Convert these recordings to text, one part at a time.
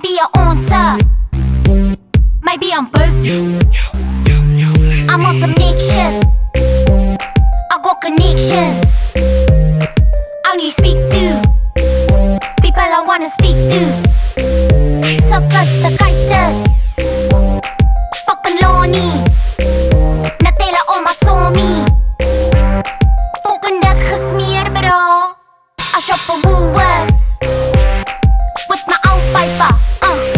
Maybe I'm on some. Maybe I'm busy. I'm on some next shit. I got connections. Only speak to people I wanna speak to. So close to kite. Fucking Lonnie. Natela on my somi. Fucking dat gesmeer, bro. I shop for Woolworths. 吧，嗯。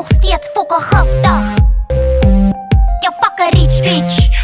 nog steeds fokke giftig Jou pakke reach bitch